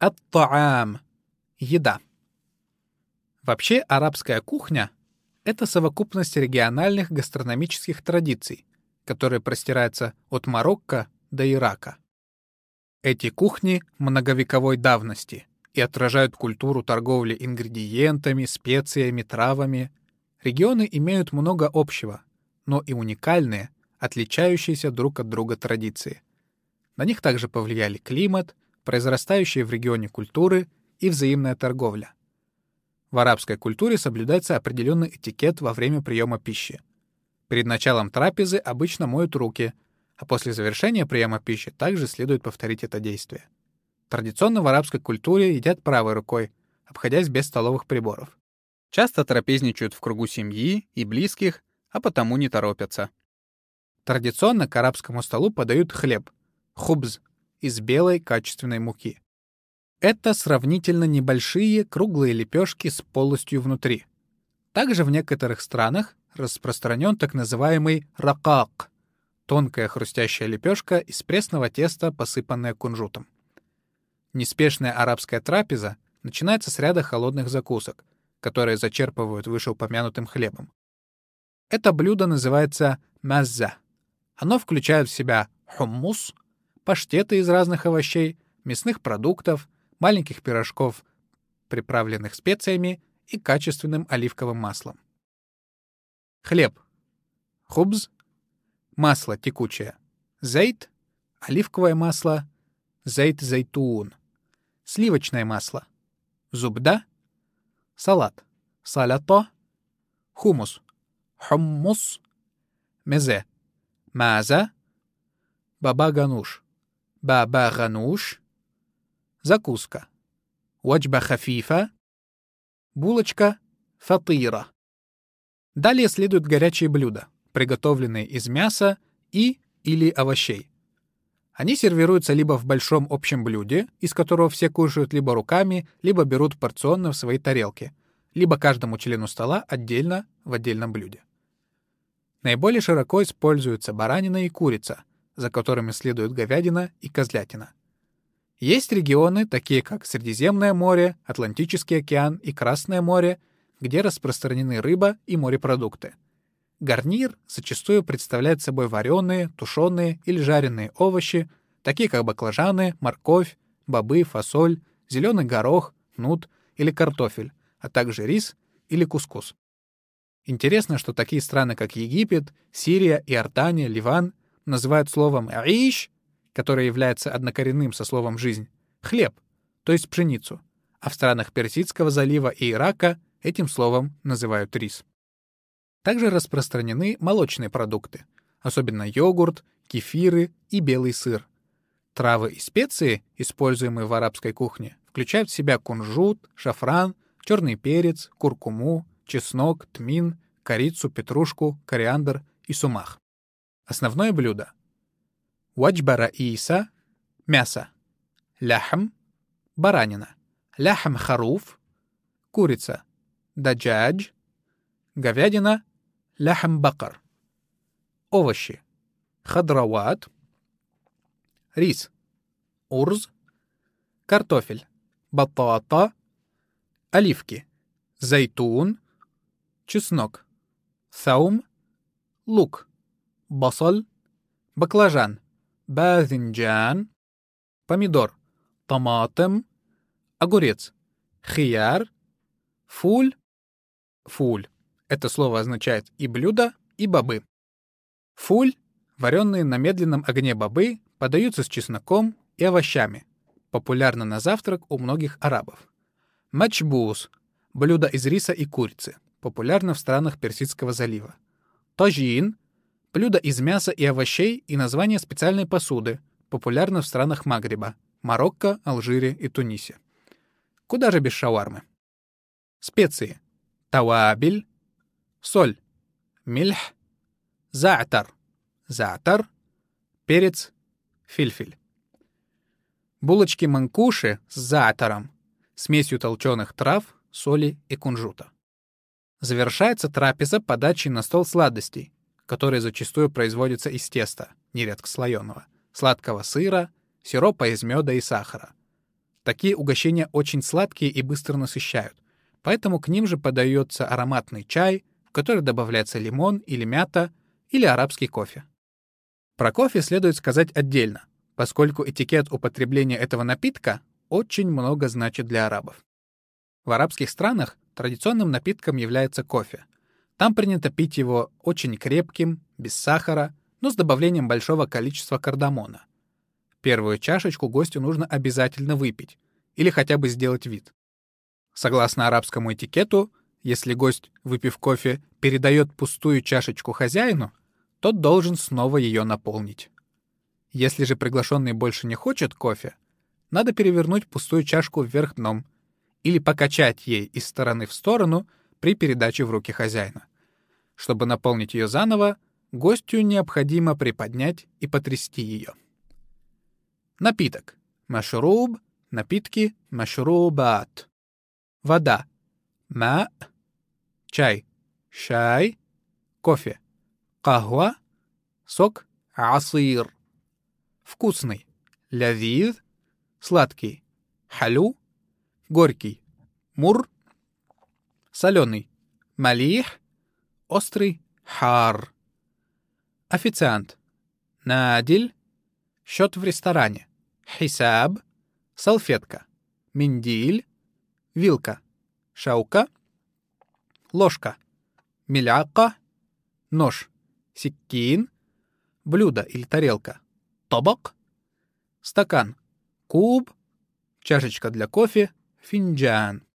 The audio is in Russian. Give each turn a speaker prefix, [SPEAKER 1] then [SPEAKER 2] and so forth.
[SPEAKER 1] Ат-та'ам — еда. Вообще, арабская кухня — это совокупность региональных гастрономических традиций, которые простираются от Марокко до Ирака. Эти кухни многовековой давности и отражают культуру торговли ингредиентами, специями, травами. Регионы имеют много общего, но и уникальные, отличающиеся друг от друга традиции. На них также повлияли климат, произрастающие в регионе культуры и взаимная торговля. В арабской культуре соблюдается определенный этикет во время приема пищи. Перед началом трапезы обычно моют руки — а после завершения приема пищи также следует повторить это действие. Традиционно в арабской культуре едят правой рукой, обходясь без столовых приборов. Часто трапезничают в кругу семьи и близких, а потому не торопятся. Традиционно к арабскому столу подают хлеб — хубз из белой качественной муки. Это сравнительно небольшие круглые лепешки с полостью внутри. Также в некоторых странах распространен так называемый ракак тонкая хрустящая лепешка из пресного теста, посыпанная кунжутом. Неспешная арабская трапеза начинается с ряда холодных закусок, которые зачерпывают вышеупомянутым хлебом. Это блюдо называется мазза. Оно включает в себя хуммус, паштеты из разных овощей, мясных продуктов, маленьких пирожков, приправленных специями и качественным оливковым маслом. Хлеб. Хубз. Масло текучее, зейт, оливковое масло, зейт зайтун, сливочное масло, зубда, салат, салято, хумус, хуммус, мезе, маза, баба-гануш, баба-гануш, закуска, ваджба хафифа, булочка, фатира. Далее следуют горячие блюда — приготовленные из мяса и или овощей. Они сервируются либо в большом общем блюде, из которого все кушают либо руками, либо берут порционно в свои тарелки, либо каждому члену стола отдельно в отдельном блюде. Наиболее широко используются баранина и курица, за которыми следуют говядина и козлятина. Есть регионы, такие как Средиземное море, Атлантический океан и Красное море, где распространены рыба и морепродукты — Гарнир зачастую представляет собой вареные, тушеные или жареные овощи, такие как баклажаны, морковь, бобы, фасоль, зеленый горох, нут или картофель, а также рис или кускус. Интересно, что такие страны, как Египет, Сирия, Иордания, Ливан, называют словом «аиш», которое является однокоренным со словом «жизнь», хлеб, то есть пшеницу, а в странах Персидского залива и Ирака этим словом называют рис. Также распространены молочные продукты, особенно йогурт, кефиры и белый сыр. Травы и специи, используемые в арабской кухне, включают в себя кунжут, шафран, черный перец, куркуму, чеснок, тмин, корицу, петрушку, кориандр и сумах. Основное блюдо. Уаджбара и иса — мясо. ляхм, — баранина. ляхм харуф — курица. Даджадж — говядина. ляхм бакар — овощи. Хадрават — рис. Урз — картофель. Батата — оливки. Зайтун — чеснок. Саум — лук — басал, баклажан, базинджан, помидор, томатом, огурец, хияр, фуль, фуль. Это слово означает и блюдо, и бобы. Фуль, вареные на медленном огне бобы, подаются с чесноком и овощами. Популярно на завтрак у многих арабов. Мачбус – блюдо из риса и курицы. Популярно в странах Персидского залива. Тажин – блюдо из мяса и овощей и название специальной посуды. Популярно в странах Магриба — Марокко, Алжире и Тунисе. Куда же без шауармы? Специи. Тавабель, соль, мильх, за'тар, за'тар, перец, фильфель. Булочки манкуши с за'таром, смесью толченых трав, соли и кунжута. Завершается трапеза подачей на стол сладостей, которые зачастую производятся из теста, нередко слоеного, сладкого сыра, сиропа из меда и сахара. Такие угощения очень сладкие и быстро насыщают, поэтому к ним же подается ароматный чай, в который добавляется лимон или мята, или арабский кофе. Про кофе следует сказать отдельно, поскольку этикет употребления этого напитка очень много значит для арабов. В арабских странах традиционным напитком является кофе. Там принято пить его очень крепким, без сахара, но с добавлением большого количества кардамона. Первую чашечку гостю нужно обязательно выпить или хотя бы сделать вид. Согласно арабскому этикету, если гость, выпив кофе, передает пустую чашечку хозяину, тот должен снова ее наполнить. Если же приглашенный больше не хочет кофе, надо перевернуть пустую чашку вверх дном или покачать ей из стороны в сторону при передаче в руки хозяина. Чтобы наполнить ее заново, гостю необходимо приподнять и потрясти ее. Напиток. Машруб. Напитки. Машрубат. Вода. Ма. Чай. Шай. Кофе. Кахва. Сок. Асир. Вкусный. Лявид. Сладкий. Халю. Горький. Мур. Соленый. Малих. Острый. Хар. Официант. Надиль. Счет в ресторане. Хисаб. Салфетка. Миндиль. Вилка. Шаука. Ложка. Миляка. Нож. Сиккин. Блюдо или тарелка. Тобок. Стакан. Куб. Чашечка для кофе. Финджан.